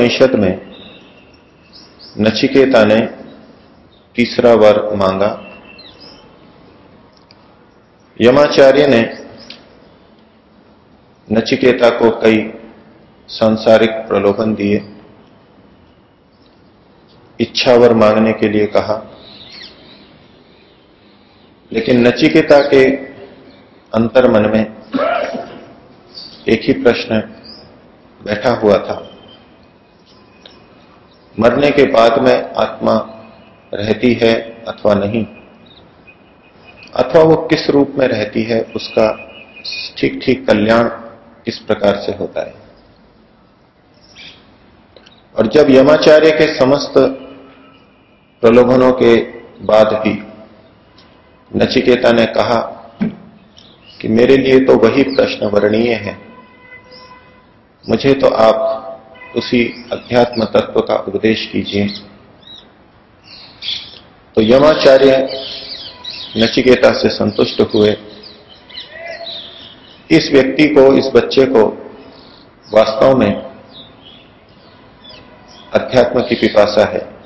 कठोपनिषद में नचिकेता ने तीसरा वर मांगा। यमाचार्य ने नचिकेता को कई सांसारिक प्रलोभन दिए। इच्छावर मांगने के लिए कहा। लेकिन नचिकेता के अंतर मन में एक ही प्रश्न बैठा हुआ था। मरने के बाद में आत्मा रहती है अथवा नहीं? अथवा वो किस रूप में रहती है, उसका ठीक ठीक कल्याण किस प्रकार से होता है? और जब यमाचार्य के समस्त प्रलोभनों के बाद भी नचिकेता ने कहा कि मेरे लिए तो वही प्रश्न वर्णीय है। मुझे तो आप उसी अध्यात्म तत्व का उपदेश कीजिए। तो यमाचार्य नचिकेता से संतुष्ट हुए। इस व्यक्ति को, इस बच्चे को वास्तव में अध्यात्म की पिपासा है।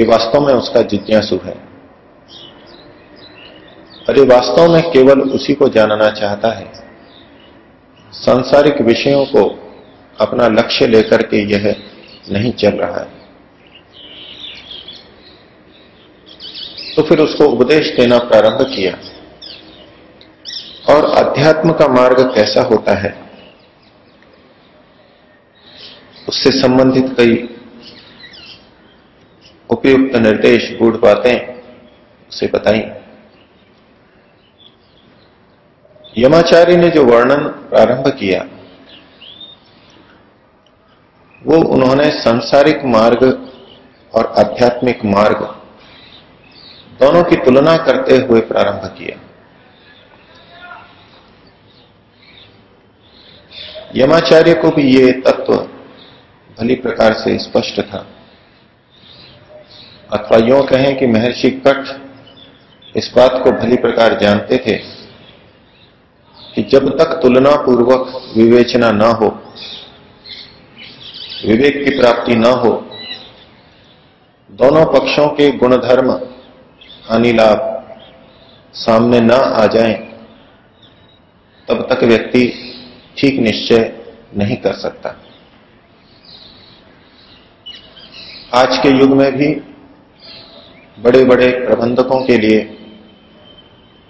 ये वास्तव में उसका जिज्ञासु है। और ये वास्तव में केवल उसी को जानना चाहता है। सांसारिक विषयों को अपना लक्ष्य लेकर के यह नहीं चल रहा है। तो फिर उसको उपदेश देना प्रारंभ किया। और अध्यात्म का मार्ग कैसा होता है? उससे संबंधित कई उपयुक्त निर्देश, गूढ़ बातें उसे बताई। यमाचार्य ने जो वर्णन प्रारंभ किया वो उन्होंने सांसारिक मार्ग और आध्यात्मिक मार्ग दोनों की तुलना करते हुए प्रारंभ किया। यमाचार्य को भी ये तत्व भली प्रकार से स्पष्ट था। अथवा यो कहें कि महर्षि कठ इस बात को भली प्रकार जानते थे कि जब तक तुलना पूर्वक विवेचना न हो विवेक की प्राप्ति न हो दोनों पक्षों के गुणधर्म हानि लाभ सामने न आ जाएँ, तब तक व्यक्ति ठीक निश्चय नहीं कर सकता। आज के युग में भी बड़े बड़े प्रबंधकों के लिए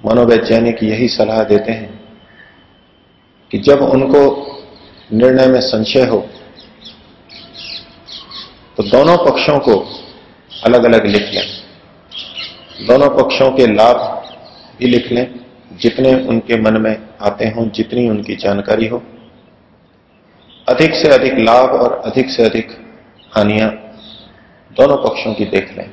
मनोवैज्ञानिक यही सलाह देते हैं कि जब उनको निर्णय में संशय हो तो दोनों पक्षों को अलग अलग लिख लें। दोनों पक्षों के लाभ भी लिख लें, जितने उनके मन में आते हों, जितनी उनकी जानकारी हो। अधिक से अधिक लाभ और अधिक से अधिक हानियाँ दोनों पक्षों की देख लें।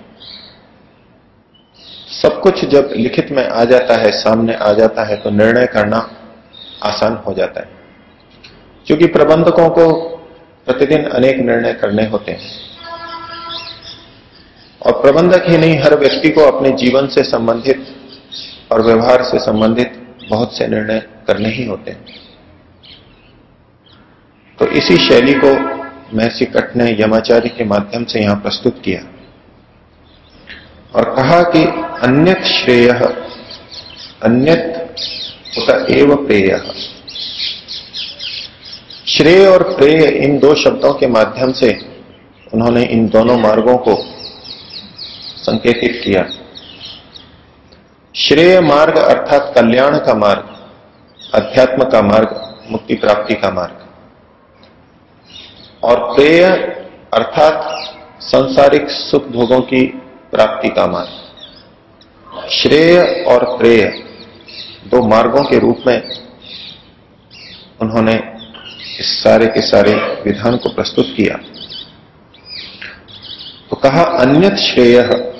सब कुछ जब लिखित में आ जाता है, सामने आ जाता है तो निर्णय करना आसान हो जाता है। क्योंकि प्रबंधकों को प्रतिदिन अनेक निर्णय करने होते हैं। और प्रबंधक ही नहीं, हर व्यक्ति को अपने जीवन से संबंधित और व्यवहार से संबंधित बहुत से निर्णय करने ही होते हैं। तो इसी शैली को महर्षि कट ने यमाचार्य के माध्यम से यहाँ प्रस्तुत किया और कहा कि अन्यत श्रेय, अन्यत उत एव प्रेय। श्रेय और प्रेय इन दो शब्दों के माध्यम से उन्होंने इन दोनों मार्गों को संकेतित किया। श्रेय मार्ग अर्थात कल्याण का मार्ग, अध्यात्म का मार्ग, मुक्ति प्राप्ति का मार्ग। और प्रेय अर्थात सांसारिक सुख भोगों की प्राप्ति का मार्ग। श्रेय और प्रेय दो मार्गों के रूप में उन्होंने इस सारे के सारे विधान को प्रस्तुत किया। तो कहा, अन्यत श्रेय।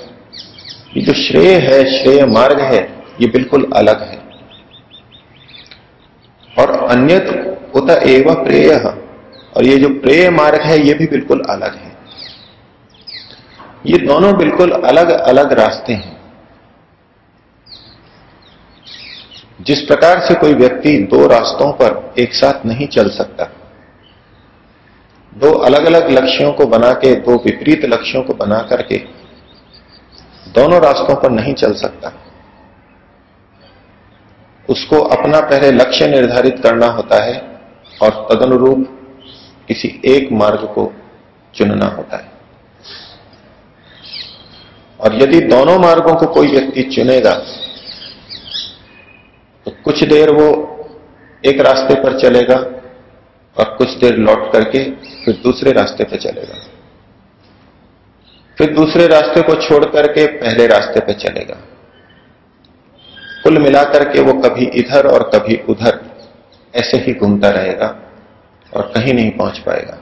ये जो श्रेय है, श्रेय मार्ग है, ये बिल्कुल अलग है। और अन्यत उत एव प्रेय, और ये जो प्रेय मार्ग है, ये भी बिल्कुल अलग है। ये दोनों बिल्कुल अलग अलग रास्ते हैं। जिस प्रकार से कोई व्यक्ति दो रास्तों पर एक साथ नहीं चल सकता, दो अलग अलग लक्ष्यों को बना के, दो विपरीत लक्ष्यों को बना करके दोनों रास्तों पर नहीं चल सकता। उसको अपना पहले लक्ष्य निर्धारित करना होता है और तदनुरूप किसी एक मार्ग को चुनना होता है। और यदि दोनों मार्गों को कोई व्यक्ति चुनेगा तो कुछ देर वो एक रास्ते पर चलेगा और कुछ देर लौट करके फिर दूसरे रास्ते पर चलेगा। फिर दूसरे रास्ते को छोड़ करके पहले रास्ते पर चलेगा। कुल मिलाकर के वो कभी इधर और कभी उधर ऐसे ही घूमता रहेगा और कहीं नहीं पहुँच पाएगा।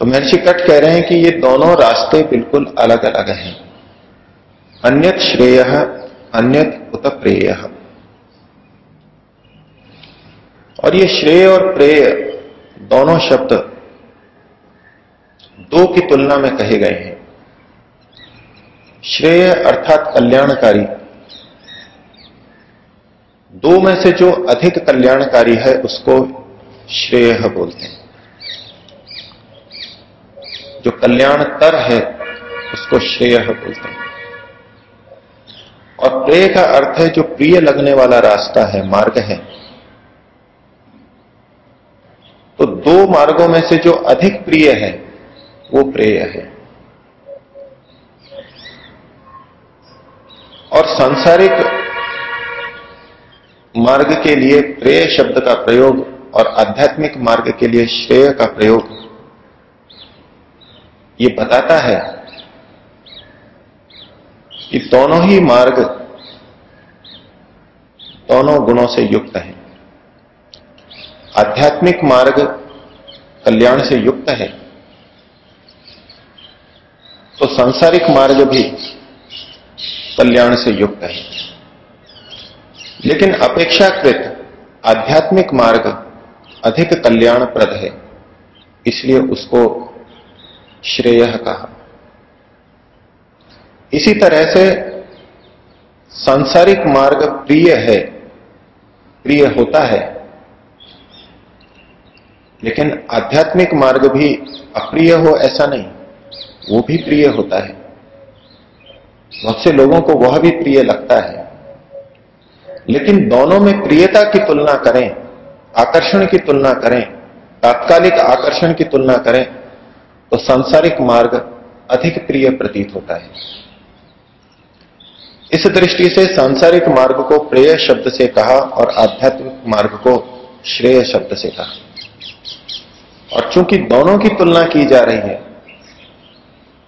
तो महर्षि कट कह रहे हैं कि ये दोनों रास्ते बिल्कुल अलग अलग हैं। अन्यत श्रेय, अन्यत उत प्रेय और ये श्रेय और प्रेय दोनों शब्द दो की तुलना में कहे गए हैं। श्रेय अर्थात कल्याणकारी। दो में से जो अधिक कल्याणकारी है, उसको श्रेय बोलते हैं। जो कल्याणतर है, उसको श्रेय बोलते हैं। और प्रेय का अर्थ है, जो प्रिय लगने वाला रास्ता है, मार्ग है। तो दो मार्गों में से जो अधिक प्रिय है वो प्रेय है। और सांसारिक मार्ग के लिए प्रेय शब्द का प्रयोग और आध्यात्मिक मार्ग के लिए श्रेय का प्रयोग ये बताता है कि दोनों ही मार्ग दोनों गुणों से युक्त है। आध्यात्मिक मार्ग कल्याण से युक्त है। तो सांसारिक मार्ग भी कल्याण से युक्त है। लेकिन अपेक्षाकृत आध्यात्मिक मार्ग अधिक कल्याणप्रद है, इसलिए उसको श्रेय कहा। इसी तरह से सांसारिक मार्ग प्रिय है, प्रिय होता है, लेकिन आध्यात्मिक मार्ग भी अप्रिय हो ऐसा नहीं। वो भी प्रिय होता है। बहुत से लोगों को वह भी प्रिय लगता है। लेकिन दोनों में प्रियता की तुलना करें, आकर्षण की तुलना करें, तात्कालिक आकर्षण की तुलना करें तो सांसारिक मार्ग अधिक प्रिय प्रतीत होता है। इस दृष्टि से सांसारिक मार्ग को प्रेय शब्द से कहा और आध्यात्मिक मार्ग को श्रेय शब्द से कहा। और चूँकि दोनों की तुलना की जा रही है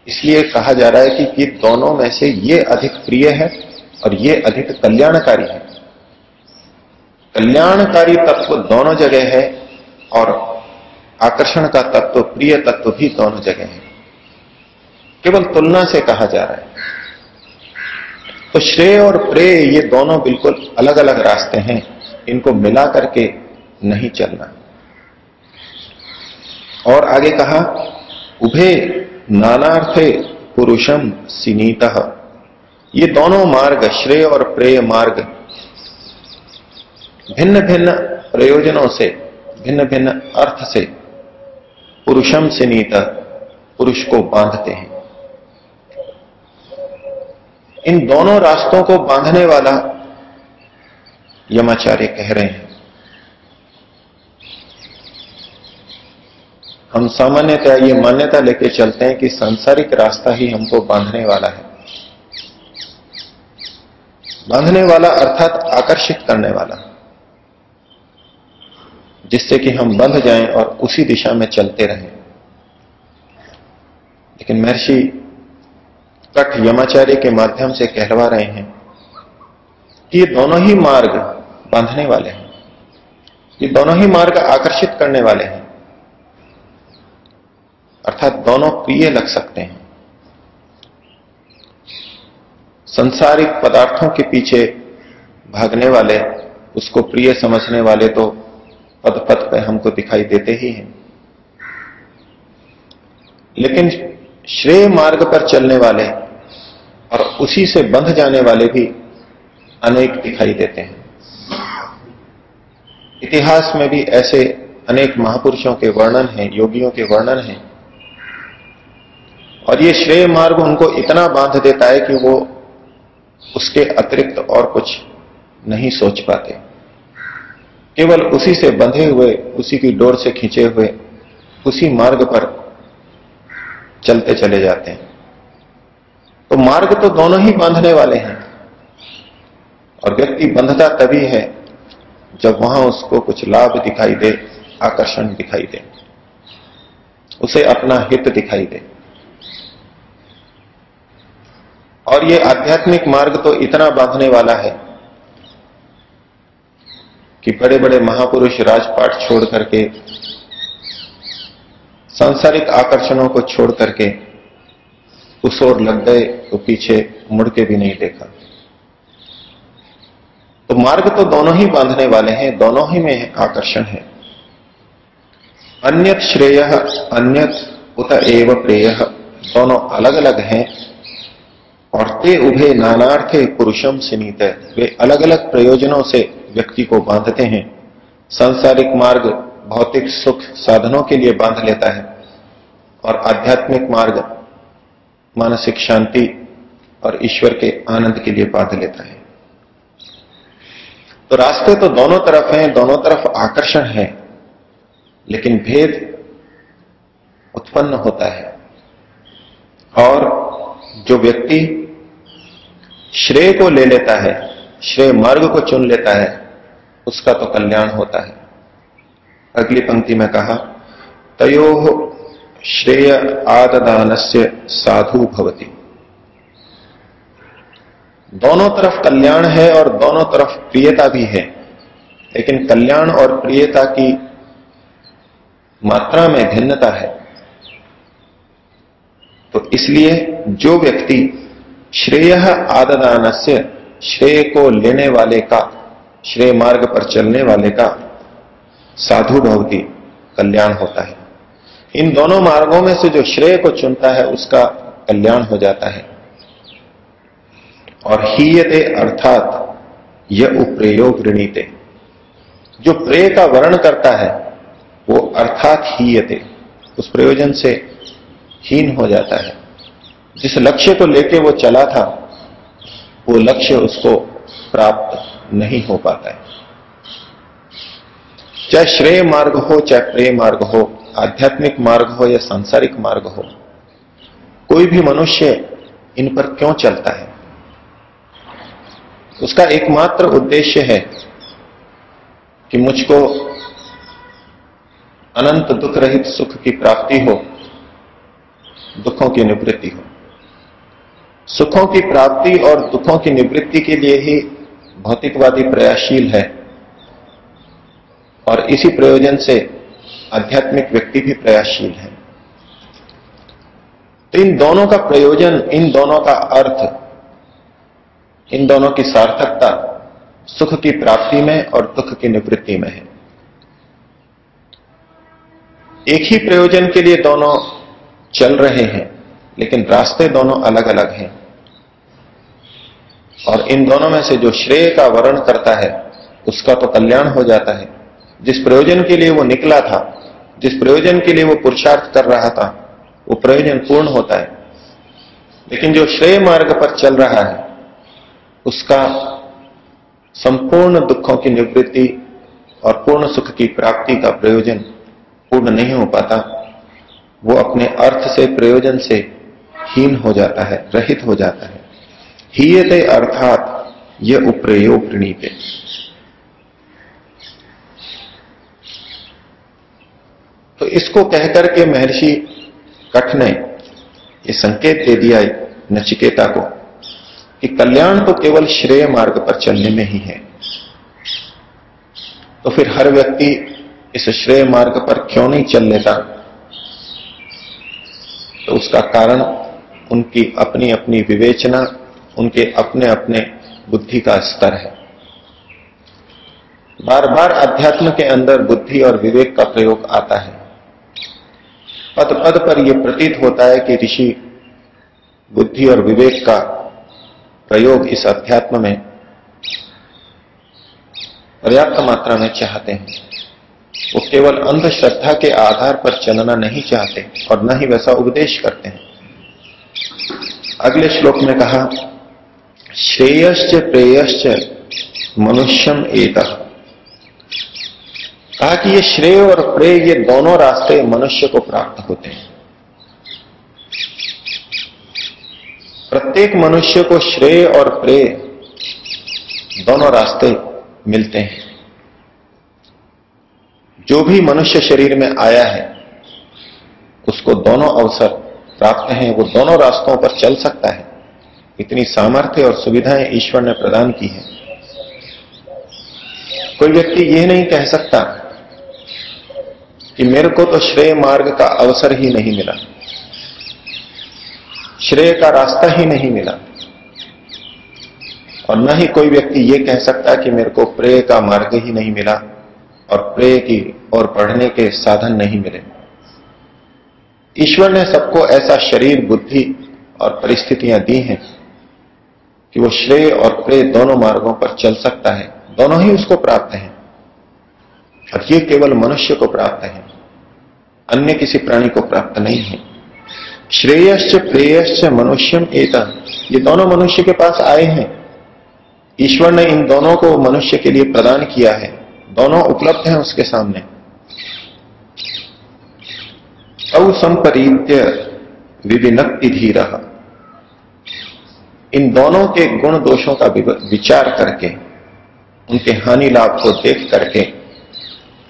इसलिए कहा जा रहा है कि ये दोनों में से ये अधिक प्रिय है और ये अधिक कल्याणकारी है। कल्याणकारी तत्व दोनों जगह है और आकर्षण का तत्व, प्रिय तत्व भी दोनों जगह है। केवल तुलना से कहा जा रहा है। तो श्रेय और प्रेय ये दोनों बिल्कुल अलग अलग रास्ते हैं। इनको मिला करके नहीं चलना। और आगे कहा, उभे नानार्थे पुरुषम सिनीत। ये दोनों मार्ग, श्रेय और प्रेय मार्ग भिन्न भिन्न प्रयोजनों से भिन्न भिन्न अर्थ से पुरुषम सिनीत, पुरुष को बांधते हैं। इन दोनों रास्तों को बांधने वाला यमाचार्य कह रहे हैं। हम सामान्यतः ये मान्यता लेके चलते हैं कि सांसारिक रास्ता ही हमको बांधने वाला है। बांधने वाला अर्थात आकर्षित करने वाला। जिससे कि हम बंध जाएँ और उसी दिशा में चलते रहें। लेकिन महर्षि कठ यमाचार्य के माध्यम से कहलवा रहे हैं कि ये दोनों ही मार्ग बांधने वाले हैं। ये दोनों ही मार्ग आकर्षित करने वाले हैं। अर्थात दोनों प्रिय लग सकते हैं। संसारिक पदार्थों के पीछे भागने वाले, उसको प्रिय समझने वाले तो पद पद पर हमको दिखाई देते ही हैं। लेकिन श्रेय मार्ग पर चलने वाले और उसी से बंध जाने वाले भी अनेक दिखाई देते हैं। इतिहास में भी ऐसे अनेक महापुरुषों के वर्णन हैं, योगियों के वर्णन हैं और ये श्रेय मार्ग उनको इतना बाँध देता है कि वो उसके अतिरिक्त और कुछ नहीं सोच पाते। केवल उसी से बंधे हुए, उसी की डोर से खींचे हुए, उसी मार्ग पर चलते चले जाते हैं। तो मार्ग तो दोनों ही बांधने वाले हैं। और व्यक्ति बंधता तभी है जब वहाँ उसको कुछ लाभ दिखाई दे, आकर्षण दिखाई दे, उसे अपना हित दिखाई दे। और ये आध्यात्मिक मार्ग तो इतना बांधने वाला है कि बड़े बड़े महापुरुष राजपाट छोड़ करके, सांसारिक आकर्षणों को छोड़ करके, उस ओर लग गए तो पीछे मुड़ के भी नहीं देखा। तो मार्ग तो दोनों ही बांधने वाले हैं, दोनों ही में आकर्षण है। अन्यत श्रेय, अन्यत उत एव प्रेय, दोनों अलग अलग हैं। और ते उभे नानार्थे पुरुषम सिनीत वे अलग अलग प्रयोजनों से व्यक्ति को बांधते हैं। सांसारिक मार्ग भौतिक सुख साधनों के लिए बाँध लेता है और आध्यात्मिक मार्ग मानसिक शांति और ईश्वर के आनंद के लिए बाँध लेता है। तो रास्ते तो दोनों तरफ़ हैं, दोनों तरफ़ आकर्षण है, लेकिन भेद उत्पन्न होता है। और जो व्यक्ति श्रेय को ले लेता है, श्रेय मार्ग को चुन लेता है, उसका तो कल्याण होता है। अगली पंक्ति में कहा, तयो श्रेय आददान से साधु भवती। दोनों तरफ़ कल्याण है और दोनों तरफ़ प्रियता भी है, लेकिन कल्याण और प्रियता की मात्रा में भिन्नता है। तो इसलिए जो व्यक्ति श्रेय आददान से श्रेय को लेने वाले का, श्रेय मार्ग पर चलने वाले का साधु भवती कल्याण होता है। इन दोनों मार्गों में से जो श्रेय को चुनता है, उसका कल्याण हो जाता है। और हीयते अर्थात यह उप्रयोग ऋणीते जो प्रेय का वर्ण करता है, वो अर्थात हीयते। उस प्रयोजन से हीन हो जाता है। जिस लक्ष्य को लेके वो चला था, वो लक्ष्य उसको प्राप्त नहीं हो पाता है। चाहे श्रेय मार्ग हो, चाहे प्रेय मार्ग हो, आध्यात्मिक मार्ग हो या सांसारिक मार्ग हो, कोई भी मनुष्य इन पर क्यों चलता है? उसका एकमात्र उद्देश्य है कि मुझको अनंत दुख रहित सुख की प्राप्ति हो दुखों की निवृत्ति हो। सुखों की प्राप्ति और दुखों की निवृत्ति के लिए ही भौतिकवादी प्रयासशील है। और इसी प्रयोजन से आध्यात्मिक व्यक्ति भी प्रयासशील है। तो इन दोनों का प्रयोजन, इन दोनों का अर्थ, इन दोनों की सार्थकता सुख की प्राप्ति में और दुख की निवृत्ति में है। एक ही प्रयोजन के लिए दोनों चल रहे हैं, लेकिन रास्ते दोनों अलग अलग हैं। और इन दोनों में से जो श्रेय का वर्ण करता है, उसका तो कल्याण हो जाता है। जिस प्रयोजन के लिए वो निकला था, जिस प्रयोजन के लिए वो पुरुषार्थ कर रहा था, वो प्रयोजन पूर्ण होता है। लेकिन जो श्रेय मार्ग पर चल रहा है, उसका संपूर्ण दुखों की निवृत्ति और पूर्ण सुख की प्राप्ति का प्रयोजन पूर्ण नहीं हो पाता। वो अपने अर्थ से, प्रयोजन से हीन हो जाता है, रहित हो जाता है। हीयते अर्थात यह उप्रयोग ऋणीते तो इसको कहकर के महर्षि कठ ने ये संकेत दे दिया नचिकेता को कि कल्याण तो केवल श्रेय मार्ग पर चलने में ही है। तो फिर हर व्यक्ति इस श्रेय मार्ग पर क्यों नहीं चल लेता? तो उसका कारण उनकी अपनी अपनी विवेचना, उनके अपने अपने बुद्धि का स्तर है। बार बार अध्यात्म के अंदर बुद्धि और विवेक का प्रयोग आता है। पद पद पर यह प्रतीत होता है कि ऋषि बुद्धि और विवेक का प्रयोग इस अध्यात्म में पर्याप्त मात्रा में चाहते हैं। वो केवल अंधश्रद्धा के आधार पर चलना नहीं चाहते और न ही वैसा उपदेश करते हैं। अगले श्लोक में कहा, श्रेयश्च प्रेयश्च मनुष्यम एक कहा कि ये श्रेय और प्रेय ये दोनों रास्ते मनुष्य को प्राप्त होते हैं। प्रत्येक मनुष्य को श्रेय और प्रेय दोनों रास्ते मिलते हैं। जो भी मनुष्य शरीर में आया है, उसको दोनों अवसर प्राप्त हैं, वो दोनों रास्तों पर चल सकता है। इतनी सामर्थ्य और सुविधाएँ ईश्वर ने प्रदान की है। कोई व्यक्ति यह नहीं कह सकता कि मेरे को तो श्रेय मार्ग का अवसर ही नहीं मिला, श्रेय का रास्ता ही नहीं मिला। और न ही कोई व्यक्ति यह कह सकता कि मेरे को प्रेय का मार्ग ही नहीं मिला और प्रेय की और पढ़ने के साधन नहीं मिले। ईश्वर ने सबको ऐसा शरीर, बुद्धि और परिस्थितियाँ दी हैं कि वो श्रेय और प्रेय दोनों मार्गों पर चल सकता है। दोनों ही उसको प्राप्त हैं और ये केवल मनुष्य को प्राप्त है। अन्य किसी प्राणी को प्राप्त नहीं है। श्रेयश्च प्रेयश्च मनुष्यम एक ये दोनों मनुष्य के पास आए हैं। ईश्वर ने इन दोनों को मनुष्य के लिए प्रदान किया है। दोनों उपलब्ध हैं उसके सामने। असंपरीत्य विविनक्ति धीर इन दोनों के गुण दोषों का विचार करके, उनके हानि लाभ को देख करके,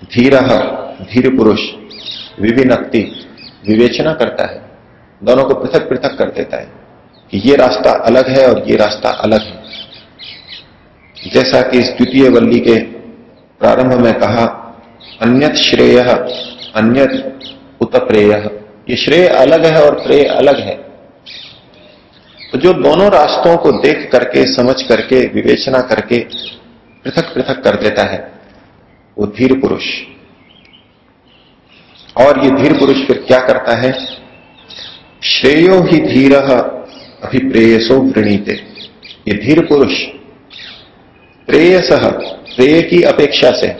धीर धीर पुरुष, विविनक्ति, विवेचना करता है। दोनों को पृथक पृथक कर देता है कि ये रास्ता अलग है और ये रास्ता अलग है। जैसा कि इस द्वितीय वल्ली के प्रारंभ में कहा, अन्यत श्रेय, अन्यत उत प्रेय। ये श्रेय अलग है और प्रेय अलग है। तो जो दोनों रास्तों को देख करके, समझ करके, विवेचना करके पृथक पृथक कर देता है, वो धीर पुरुष। और ये धीर पुरुष फिर क्या करता है? श्रेयो ही धीर अभिप्रेयसो वृणीते। ये धीर पुरुष प्रेयस, प्रेय की अपेक्षा से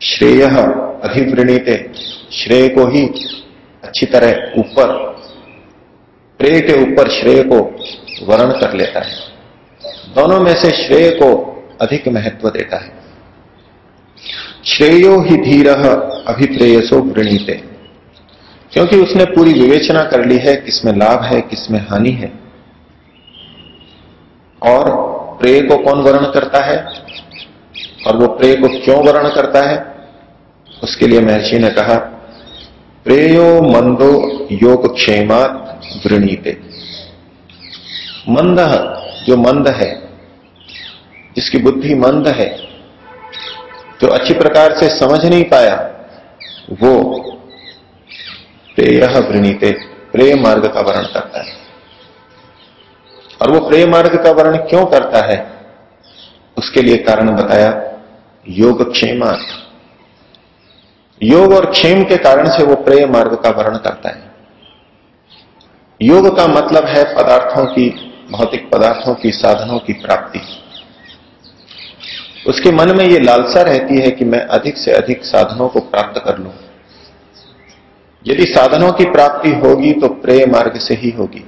श्रेय अधिवृणीते श्रेय को ही अच्छी तरह ऊपर, प्रेय के ऊपर श्रेय को वर्ण कर लेता है। दोनों में से श्रेय को अधिक महत्व देता है। श्रेयो ही धीर अभिप्रेयसो वृणीते। क्योंकि उसने पूरी विवेचना कर ली है किसमें लाभ है, किसमें हानि है। और प्रेय को कौन वर्ण करता है? और वो प्रेय को क्यों वर्ण करता है? उसके लिए महर्षि ने कहा प्रेयो मंदो योग क्षेमात वृणीते। मंद, जो मंद है, जिसकी बुद्धि मंद है, जो अच्छी प्रकार से समझ नहीं पाया, वो प्रेय वृणीते, प्रेय मार्ग का वर्ण करता है। और वो प्रेय मार्ग का वर्ण क्यों करता है? उसके लिए कारण बताया योग क्षेमात योग और क्षेम के कारण से वो प्रेय मार्ग का वर्ण करता है। योग का मतलब है पदार्थों की, भौतिक पदार्थों की, साधनों की प्राप्ति। उसके मन में ये लालसा रहती है कि मैं अधिक से अधिक साधनों को प्राप्त कर लूँ। यदि साधनों की प्राप्ति होगी तो प्रेय मार्ग से ही होगी।